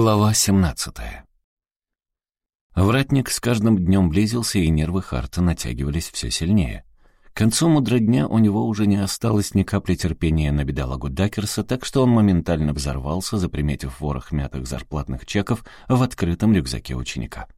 Глава 17 Вратник с каждым днем близился, и нервы Харта натягивались все сильнее. К концу мудро дня у него уже не осталось ни капли терпения на бедолагу Дакерса, так что он моментально взорвался, заприметив ворох мятых зарплатных чеков в открытом рюкзаке ученика.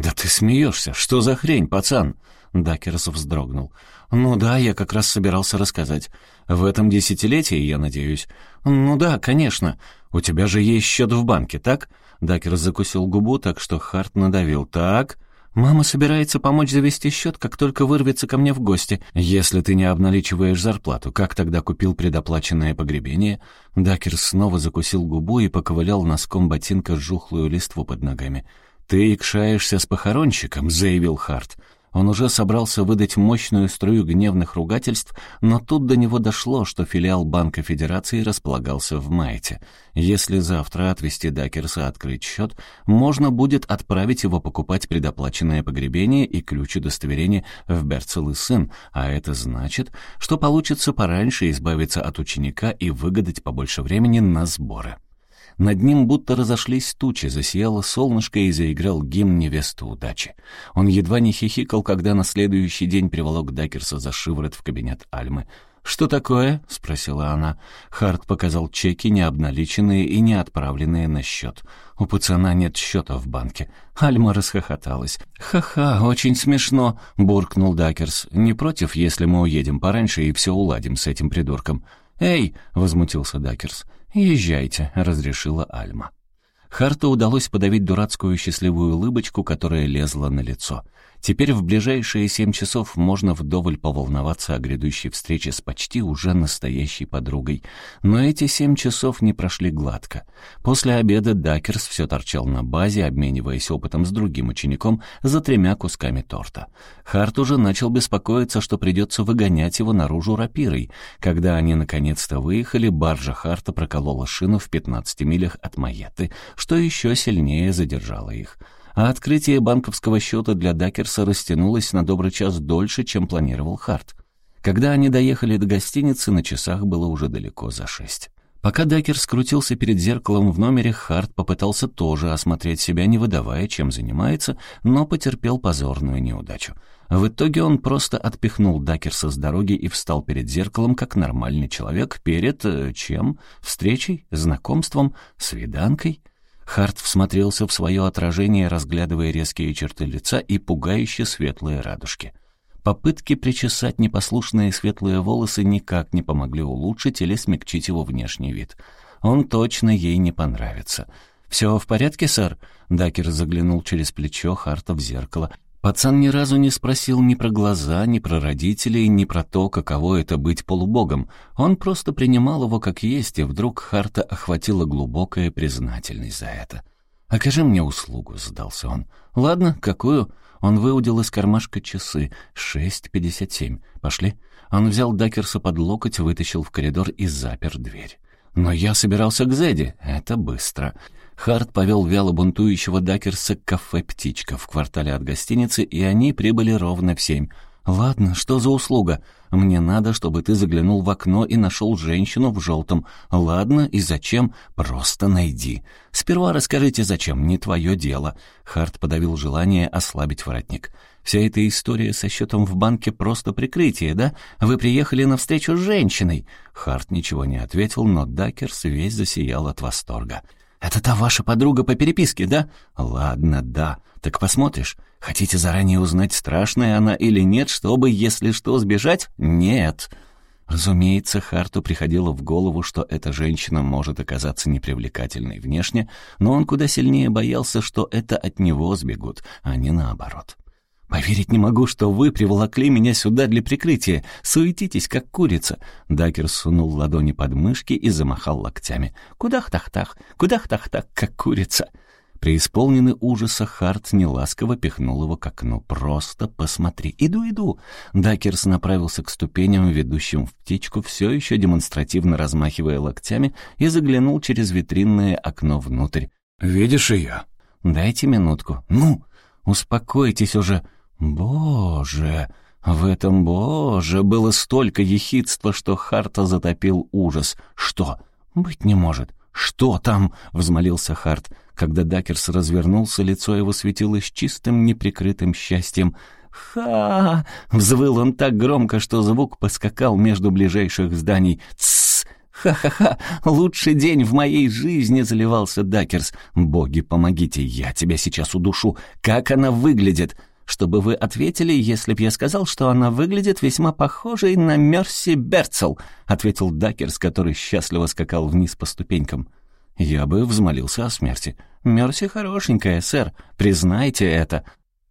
«Да ты смеешься! Что за хрень, пацан?» Дакерс вздрогнул. «Ну да, я как раз собирался рассказать. В этом десятилетии, я надеюсь?» «Ну да, конечно. У тебя же есть счет в банке, так?» Дакерс закусил губу, так что Харт надавил. «Так...» «Мама собирается помочь завести счет, как только вырвется ко мне в гости. Если ты не обналичиваешь зарплату, как тогда купил предоплаченное погребение?» Дакерс снова закусил губу и поковырял носком ботинка жухлую листву под ногами. «Ты якшаешься с похоронщиком», — заявил Харт. Он уже собрался выдать мощную струю гневных ругательств, но тут до него дошло, что филиал Банка Федерации располагался в Майте. Если завтра отвезти Дакерса открыть счет, можно будет отправить его покупать предоплаченное погребение и ключ удостоверения в Берцел и сын, а это значит, что получится пораньше избавиться от ученика и выгадать побольше времени на сборы. Над ним будто разошлись тучи, засияло солнышко и заиграл гимн невесты удачи. Он едва не хихикал, когда на следующий день приволок Дакерса за шиворот в кабинет Альмы. «Что такое?» — спросила она. Харт показал чеки, не обналиченные и не отправленные на счет. У пацана нет счета в банке. Альма расхохоталась. «Ха-ха, очень смешно», — буркнул Дакерс. «Не против, если мы уедем пораньше и все уладим с этим придурком?» «Эй!» — возмутился Дакерс. «Езжайте», — разрешила Альма. Харту удалось подавить дурацкую счастливую улыбочку, которая лезла на лицо. Теперь в ближайшие семь часов можно вдоволь поволноваться о грядущей встрече с почти уже настоящей подругой. Но эти семь часов не прошли гладко. После обеда Дакерс все торчал на базе, обмениваясь опытом с другим учеником за тремя кусками торта. Харт уже начал беспокоиться, что придется выгонять его наружу рапирой. Когда они наконец-то выехали, баржа Харта проколола шину в 15 милях от Майеты, что еще сильнее задержало их а открытие банковского счета для Дакерса растянулось на добрый час дольше, чем планировал Харт. Когда они доехали до гостиницы, на часах было уже далеко за шесть. Пока Дакер скрутился перед зеркалом в номере, Харт попытался тоже осмотреть себя, не выдавая, чем занимается, но потерпел позорную неудачу. В итоге он просто отпихнул Дакерса с дороги и встал перед зеркалом, как нормальный человек, перед... Э, чем? Встречей? Знакомством? Свиданкой? Харт всмотрелся в свое отражение, разглядывая резкие черты лица и пугающе светлые радужки. Попытки причесать непослушные светлые волосы никак не помогли улучшить или смягчить его внешний вид. Он точно ей не понравится. «Все в порядке, сэр?» Дакер заглянул через плечо Харта в зеркало. Пацан ни разу не спросил ни про глаза, ни про родителей, ни про то, каково это быть полубогом. Он просто принимал его как есть, и вдруг Харта охватила глубокая признательность за это. «Окажи мне услугу», — сдался он. «Ладно, какую?» Он выудил из кармашка часы. «Шесть пятьдесят семь. Пошли». Он взял Дакерса под локоть, вытащил в коридор и запер дверь. «Но я собирался к Зеди. Это быстро». Харт повел вяло бунтующего Дакерса к кафе «Птичка» в квартале от гостиницы, и они прибыли ровно в семь. «Ладно, что за услуга? Мне надо, чтобы ты заглянул в окно и нашел женщину в желтом. Ладно, и зачем? Просто найди. Сперва расскажите, зачем, не твое дело». Харт подавил желание ослабить воротник. «Вся эта история со счетом в банке просто прикрытие, да? Вы приехали на встречу с женщиной». Харт ничего не ответил, но Дакерс весь засиял от восторга. «Это та ваша подруга по переписке, да?» «Ладно, да. Так посмотришь. Хотите заранее узнать, страшная она или нет, чтобы, если что, сбежать? Нет». Разумеется, Харту приходило в голову, что эта женщина может оказаться непривлекательной внешне, но он куда сильнее боялся, что это от него сбегут, а не наоборот. «Поверить не могу, что вы приволокли меня сюда для прикрытия. Суетитесь, как курица». Дакер сунул ладони под мышки и замахал локтями. «Кудах-тах-тах, кудах-тах-тах, как курица». Преисполненный ужаса, Харт неласково пихнул его к окну. «Просто посмотри. Иду, иду!» Дакерс направился к ступеням, ведущим в птичку, все еще демонстративно размахивая локтями, и заглянул через витринное окно внутрь. «Видишь ее?» «Дайте минутку. Ну, успокойтесь уже!» Боже! В этом, боже, было столько ехидства, что Харта затопил ужас. Что? Быть не может. «Что там?» — взмолился Харт. Когда Дакерс развернулся, лицо его светилось чистым, неприкрытым счастьем. «Ха!» — взвыл он так громко, что звук поскакал между ближайших зданий. «Тссс! Ха-ха-ха! Лучший день в моей жизни!» — заливался Дакерс. «Боги, помогите, я тебя сейчас удушу! Как она выглядит?» Что бы вы ответили, если б я сказал, что она выглядит весьма похожей на Мерси Берцел», — ответил Дакерс, который счастливо скакал вниз по ступенькам. Я бы взмолился о смерти. «Мерси хорошенькая, сэр, признайте это».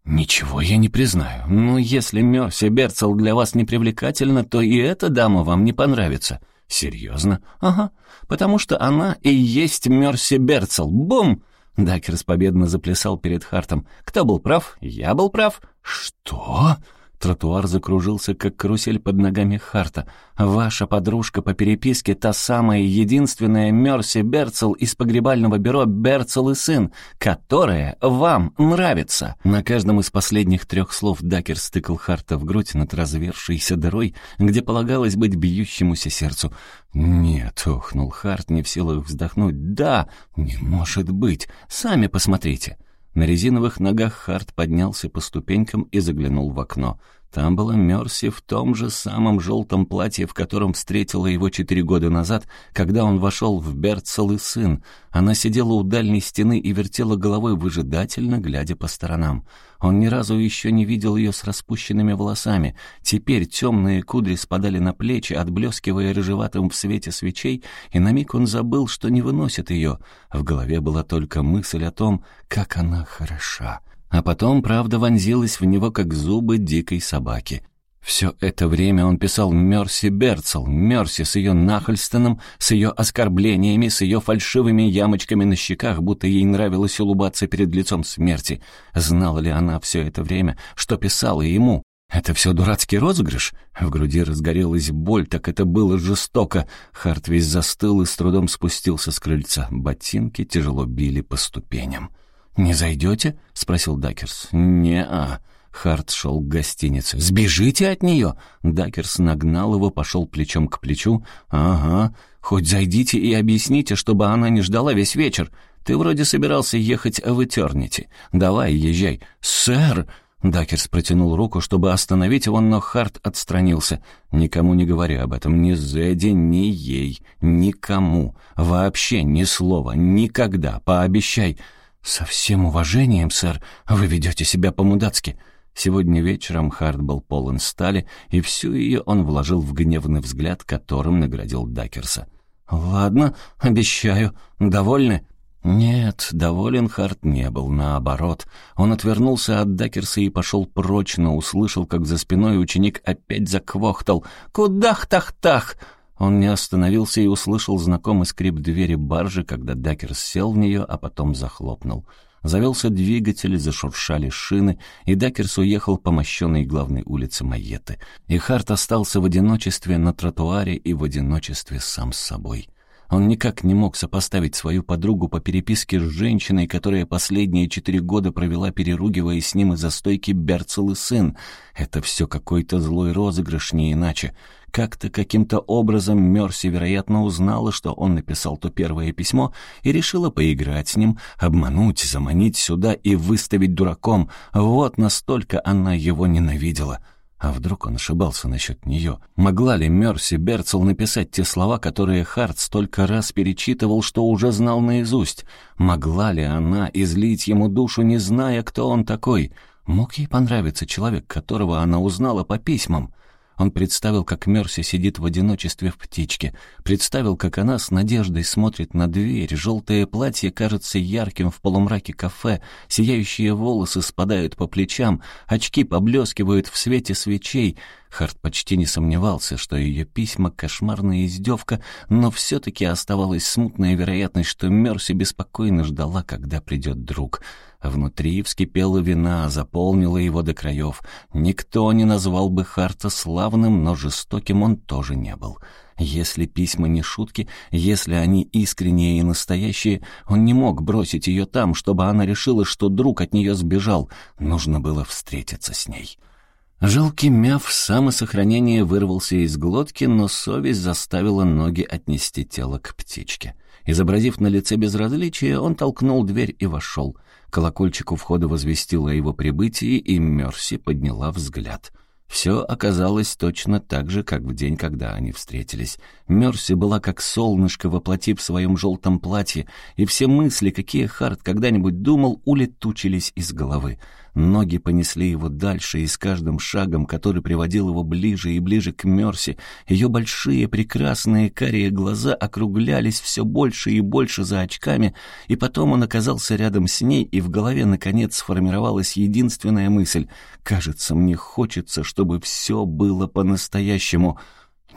«Ничего я не признаю. Ну, если Мерси Берцел для вас не привлекательна, то и эта дама вам не понравится». «Серьезно?» «Ага, потому что она и есть Мерси Берцел. Бум!» Дакерс победно заплясал перед Хартом. «Кто был прав? Я был прав». «Что?» Тротуар закружился, как карусель под ногами Харта. «Ваша подружка по переписке, та самая единственная Мерси Берцел из погребального бюро «Берцел и сын», которая вам нравится!» На каждом из последних трех слов Дакер стыкал Харта в грудь над развершейся дырой, где полагалось быть бьющемуся сердцу. «Нет», — охнул Харт, не в силах вздохнуть. «Да, не может быть. Сами посмотрите». На резиновых ногах Харт поднялся по ступенькам и заглянул в окно. Там была Мерси в том же самом желтом платье, в котором встретила его четыре года назад, когда он вошел в Берцел и сын. Она сидела у дальней стены и вертела головой выжидательно, глядя по сторонам. Он ни разу еще не видел ее с распущенными волосами. Теперь темные кудри спадали на плечи, отблескивая рыжеватым в свете свечей, и на миг он забыл, что не выносит ее. В голове была только мысль о том, как она хороша. А потом правда вонзилась в него, как зубы дикой собаки. Все это время он писал Мерси Берцел, Мерси с ее нахальственным, с ее оскорблениями, с ее фальшивыми ямочками на щеках, будто ей нравилось улыбаться перед лицом смерти. Знала ли она все это время, что писала ему? Это все дурацкий розыгрыш? В груди разгорелась боль, так это было жестоко. Харт весь застыл и с трудом спустился с крыльца. Ботинки тяжело били по ступеням. «Не зайдете?» — спросил Дакерс. «Не-а». Харт шел к гостинице. «Сбежите от нее!» Дакерс нагнал его, пошел плечом к плечу. «Ага. Хоть зайдите и объясните, чтобы она не ждала весь вечер. Ты вроде собирался ехать в Этернити. Давай, езжай». «Сэр!» Дакерс протянул руку, чтобы остановить его, но Харт отстранился. «Никому не говори об этом, ни Зедди, ни ей, никому. Вообще ни слова, никогда, пообещай». «Со всем уважением, сэр, вы ведете себя по-мудацки». Сегодня вечером Харт был полон стали, и всю ее он вложил в гневный взгляд, которым наградил Дакерса. «Ладно, обещаю. Довольны?» Нет, доволен Харт не был, наоборот. Он отвернулся от Дакерса и пошел прочь, но услышал, как за спиной ученик опять заквохтал. «Кудах-тах-тах!» Он не остановился и услышал знакомый скрип двери баржи, когда Дакерс сел в нее, а потом захлопнул. Завелся двигатель, зашуршали шины, и Дакерс уехал по мощенной главной улице Майеты. И Харт остался в одиночестве на тротуаре и в одиночестве сам с собой. Он никак не мог сопоставить свою подругу по переписке с женщиной, которая последние четыре года провела, переругиваясь с ним из-за стойки Берцел и сын. Это все какой-то злой розыгрыш, не иначе. Как-то каким-то образом Мерси, вероятно, узнала, что он написал то первое письмо, и решила поиграть с ним, обмануть, заманить сюда и выставить дураком. Вот настолько она его ненавидела. А вдруг он ошибался насчет нее? Могла ли Мерси Берцел написать те слова, которые Харт столько раз перечитывал, что уже знал наизусть? Могла ли она излить ему душу, не зная, кто он такой? Мог ей понравиться человек, которого она узнала по письмам? Он представил, как Мерси сидит в одиночестве в птичке, представил, как она с надеждой смотрит на дверь, желтое платье кажется ярким в полумраке кафе, сияющие волосы спадают по плечам, очки поблескивают в свете свечей. Харт почти не сомневался, что ее письма — кошмарная издевка, но все-таки оставалась смутная вероятность, что Мерси беспокойно ждала, когда придет друг — Внутри вскипела вина, заполнила его до краев. Никто не назвал бы Харта славным, но жестоким он тоже не был. Если письма не шутки, если они искренние и настоящие, он не мог бросить ее там, чтобы она решила, что друг от нее сбежал. Нужно было встретиться с ней. Жалкий мяв в самосохранение вырвался из глотки, но совесть заставила ноги отнести тело к птичке. Изобразив на лице безразличие, он толкнул дверь и вошел. Колокольчик у входа возвестил о его прибытии, и Мерси подняла взгляд — все оказалось точно так же, как в день, когда они встретились. Мерси была как солнышко, воплотив в своем желтом платье, и все мысли, какие Харт когда-нибудь думал, улетучились из головы. Ноги понесли его дальше, и с каждым шагом, который приводил его ближе и ближе к Мерси, ее большие прекрасные карие глаза округлялись все больше и больше за очками, и потом он оказался рядом с ней, и в голове, наконец, сформировалась единственная мысль «Кажется, мне хочется, чтобы все было по-настоящему».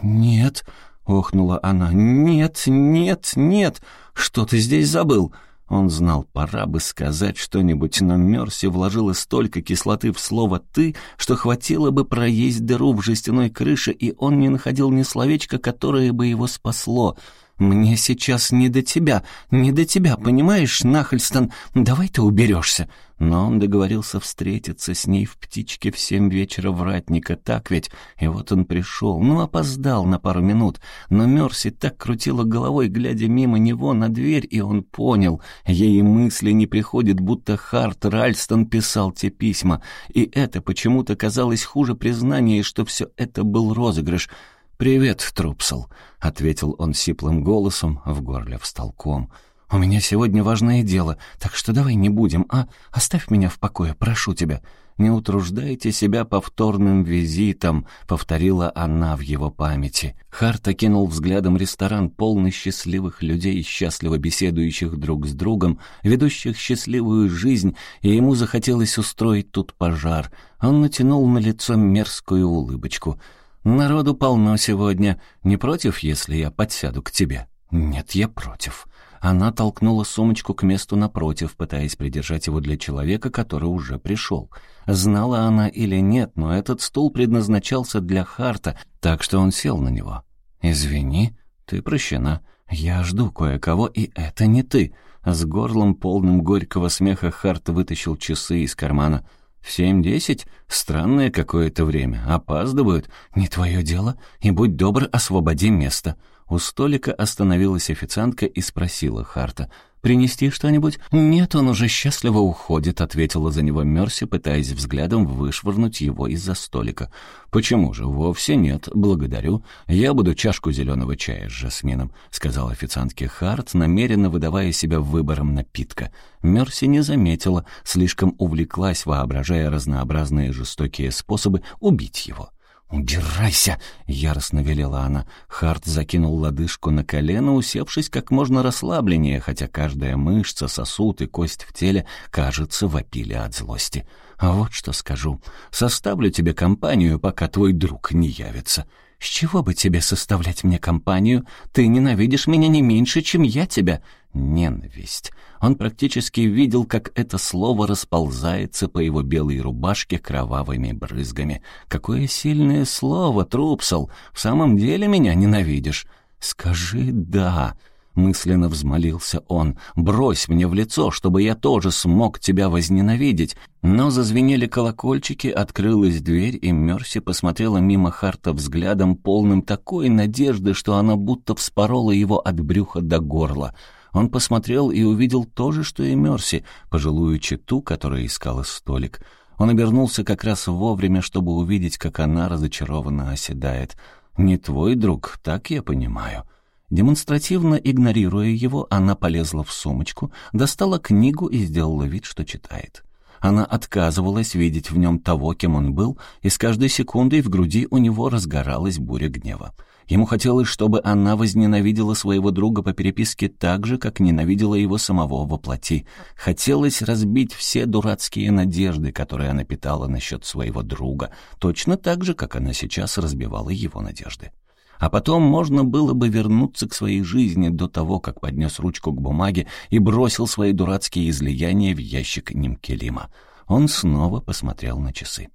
«Нет», — охнула она, — «нет, нет, нет, что ты здесь забыл?» Он знал, пора бы сказать что-нибудь, но Мерси вложила столько кислоты в слово «ты», что хватило бы проесть дыру в жестяной крыше, и он не находил ни словечка, которое бы его спасло — «Мне сейчас не до тебя, не до тебя, понимаешь, Нахальстон? Давай ты уберешься». Но он договорился встретиться с ней в птичке в семь вечера в Ратника, так ведь? И вот он пришел, ну, опоздал на пару минут. Но Мерси так крутила головой, глядя мимо него на дверь, и он понял. Ей мысли не приходит, будто Харт Ральстон писал те письма. И это почему-то казалось хуже признания, что все это был розыгрыш — «Привет, Трупсел», — ответил он сиплым голосом, в горле встал ком. «У меня сегодня важное дело, так что давай не будем, а? Оставь меня в покое, прошу тебя». «Не утруждайте себя повторным визитом», — повторила она в его памяти. Харт окинул взглядом ресторан, полный счастливых людей, счастливо беседующих друг с другом, ведущих счастливую жизнь, и ему захотелось устроить тут пожар. Он натянул на лицо мерзкую улыбочку — «Народу полно сегодня. Не против, если я подсяду к тебе?» «Нет, я против». Она толкнула сумочку к месту напротив, пытаясь придержать его для человека, который уже пришел. Знала она или нет, но этот стул предназначался для Харта, так что он сел на него. «Извини, ты прощена. Я жду кое-кого, и это не ты». С горлом полным горького смеха Харт вытащил часы из кармана — «В семь-десять? Странное какое-то время. Опаздывают. Не твое дело. И будь добр, освободи место». У столика остановилась официантка и спросила Харта. «Принести что-нибудь?» «Нет, он уже счастливо уходит», — ответила за него Мерси, пытаясь взглядом вышвырнуть его из-за столика. «Почему же? Вовсе нет. Благодарю. Я буду чашку зеленого чая с жасмином», — сказал официантке Харт, намеренно выдавая себя выбором напитка. Мерси не заметила, слишком увлеклась, воображая разнообразные жестокие способы убить его. «Убирайся!» — яростно велела она. Харт закинул лодыжку на колено, усевшись как можно расслабленнее, хотя каждая мышца, сосуд и кость в теле, кажется, вопили от злости. «А вот что скажу. Составлю тебе компанию, пока твой друг не явится». «С чего бы тебе составлять мне компанию? Ты ненавидишь меня не меньше, чем я тебя». «Ненависть». Он практически видел, как это слово расползается по его белой рубашке кровавыми брызгами. «Какое сильное слово, Трупсел! В самом деле меня ненавидишь?» «Скажи «да», — мысленно взмолился он. «Брось мне в лицо, чтобы я тоже смог тебя возненавидеть». Но зазвенели колокольчики, открылась дверь, и Мерси посмотрела мимо Харта взглядом, полным такой надежды, что она будто вспорола его от брюха до горла. Он посмотрел и увидел то же, что и Мерси, пожилую читу, которая искала столик. Он обернулся как раз вовремя, чтобы увидеть, как она разочарованно оседает. «Не твой друг, так я понимаю». Демонстративно игнорируя его, она полезла в сумочку, достала книгу и сделала вид, что читает. Она отказывалась видеть в нем того, кем он был, и с каждой секундой в груди у него разгоралась буря гнева. Ему хотелось, чтобы она возненавидела своего друга по переписке так же, как ненавидела его самого во плоти. Хотелось разбить все дурацкие надежды, которые она питала насчет своего друга, точно так же, как она сейчас разбивала его надежды. А потом можно было бы вернуться к своей жизни до того, как поднес ручку к бумаге и бросил свои дурацкие излияния в ящик Нимкелима. Он снова посмотрел на часы.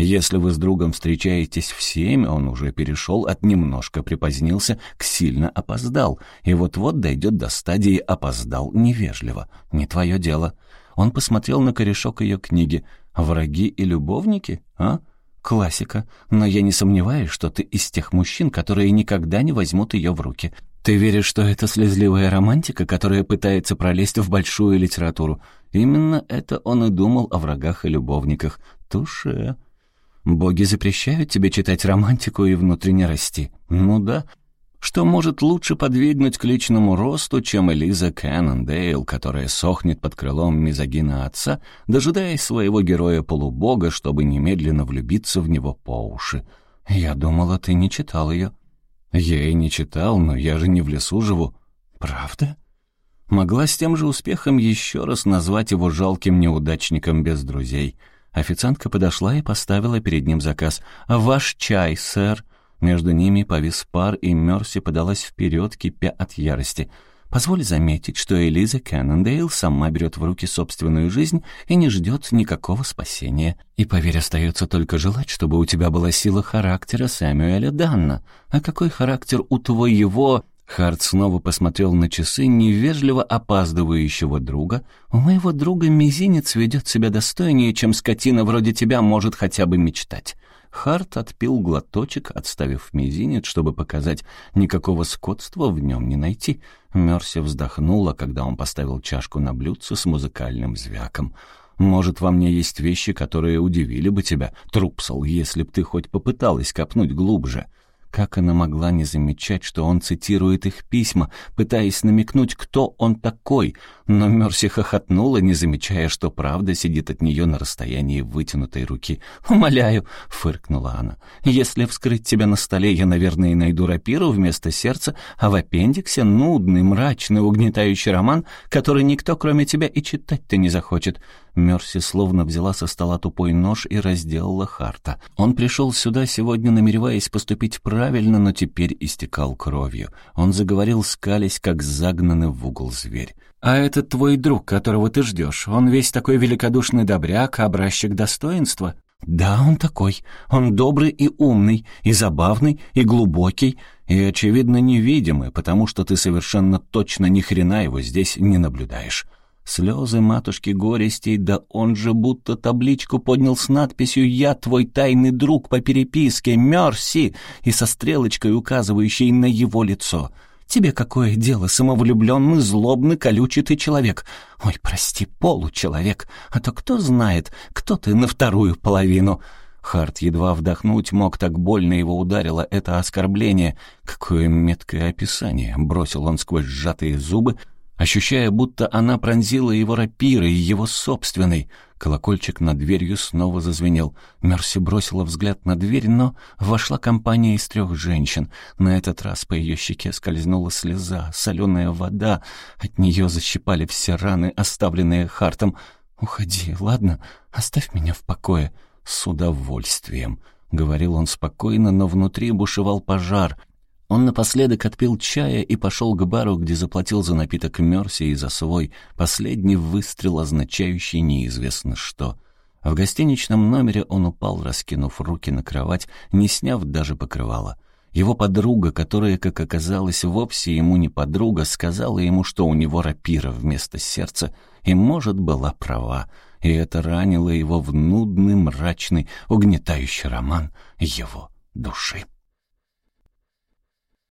Если вы с другом встречаетесь в семь, он уже перешел от немножко припозднился к сильно опоздал, и вот-вот дойдет до стадии «опоздал невежливо». Не твое дело. Он посмотрел на корешок ее книги. «Враги и любовники? А?» Классика. Но я не сомневаюсь, что ты из тех мужчин, которые никогда не возьмут ее в руки. Ты веришь, что это слезливая романтика, которая пытается пролезть в большую литературу? Именно это он и думал о врагах и любовниках. Туше. Боги запрещают тебе читать романтику и внутренне расти. Ну да. Что может лучше подвигнуть к личному росту, чем Элиза Кэннондейл, которая сохнет под крылом мизогина отца, дожидаясь своего героя-полубога, чтобы немедленно влюбиться в него по уши? Я думала, ты не читал ее. Я и не читал, но я же не в лесу живу. Правда? Могла с тем же успехом еще раз назвать его жалким неудачником без друзей. Официантка подошла и поставила перед ним заказ. «Ваш чай, сэр». Между ними повис пар, и Мерси подалась вперед, кипя от ярости. «Позволь заметить, что Элиза Кеннендейл сама берет в руки собственную жизнь и не ждет никакого спасения. И, поверь, остается только желать, чтобы у тебя была сила характера Сэмюэля Данна. А какой характер у твоего...» Харт снова посмотрел на часы невежливо опаздывающего друга. «У моего друга мизинец ведет себя достойнее, чем скотина вроде тебя может хотя бы мечтать». Харт отпил глоточек, отставив мизинец, чтобы показать, никакого скотства в нем не найти. Мерси вздохнула, когда он поставил чашку на блюдце с музыкальным звяком. «Может, во мне есть вещи, которые удивили бы тебя, Трупсол, если б ты хоть попыталась копнуть глубже». Как она могла не замечать, что он цитирует их письма, пытаясь намекнуть, кто он такой? Но Мерси хохотнула, не замечая, что правда сидит от нее на расстоянии вытянутой руки. «Умоляю», — фыркнула она, — «если вскрыть тебя на столе, я, наверное, найду рапиру вместо сердца, а в аппендиксе нудный, мрачный, угнетающий роман, который никто, кроме тебя, и читать-то не захочет. Мерси словно взяла со стола тупой нож и разделала Харта. Он пришел сюда сегодня, намереваясь поступить правильно, но теперь истекал кровью. Он заговорил, скались, как загнанный в угол зверь. «А этот твой друг, которого ты ждешь, он весь такой великодушный добряк, образчик достоинства?» «Да, он такой. Он добрый и умный, и забавный, и глубокий, и, очевидно, невидимый, потому что ты совершенно точно ни хрена его здесь не наблюдаешь». Слезы матушки горестей, да он же будто табличку поднял с надписью «Я твой тайный друг по переписке, Мерси!» и со стрелочкой, указывающей на его лицо. «Тебе какое дело, самовлюбленный, злобный, колючий ты человек? Ой, прости, получеловек, а то кто знает, кто ты на вторую половину?» Харт едва вдохнуть мог, так больно его ударило это оскорбление. Какое меткое описание! Бросил он сквозь сжатые зубы, ощущая, будто она пронзила его рапирой, его собственной. Колокольчик над дверью снова зазвенел. Мерси бросила взгляд на дверь, но вошла компания из трех женщин. На этот раз по ее щеке скользнула слеза, соленая вода. От нее защипали все раны, оставленные Хартом. «Уходи, ладно? Оставь меня в покое». «С удовольствием», — говорил он спокойно, но внутри бушевал пожар. Он напоследок отпил чая и пошел к бару, где заплатил за напиток Мерси и за свой последний выстрел, означающий неизвестно что. В гостиничном номере он упал, раскинув руки на кровать, не сняв даже покрывала. Его подруга, которая, как оказалось, вовсе ему не подруга, сказала ему, что у него рапира вместо сердца, и, может, была права, и это ранило его в нудный, мрачный, угнетающий роман его души.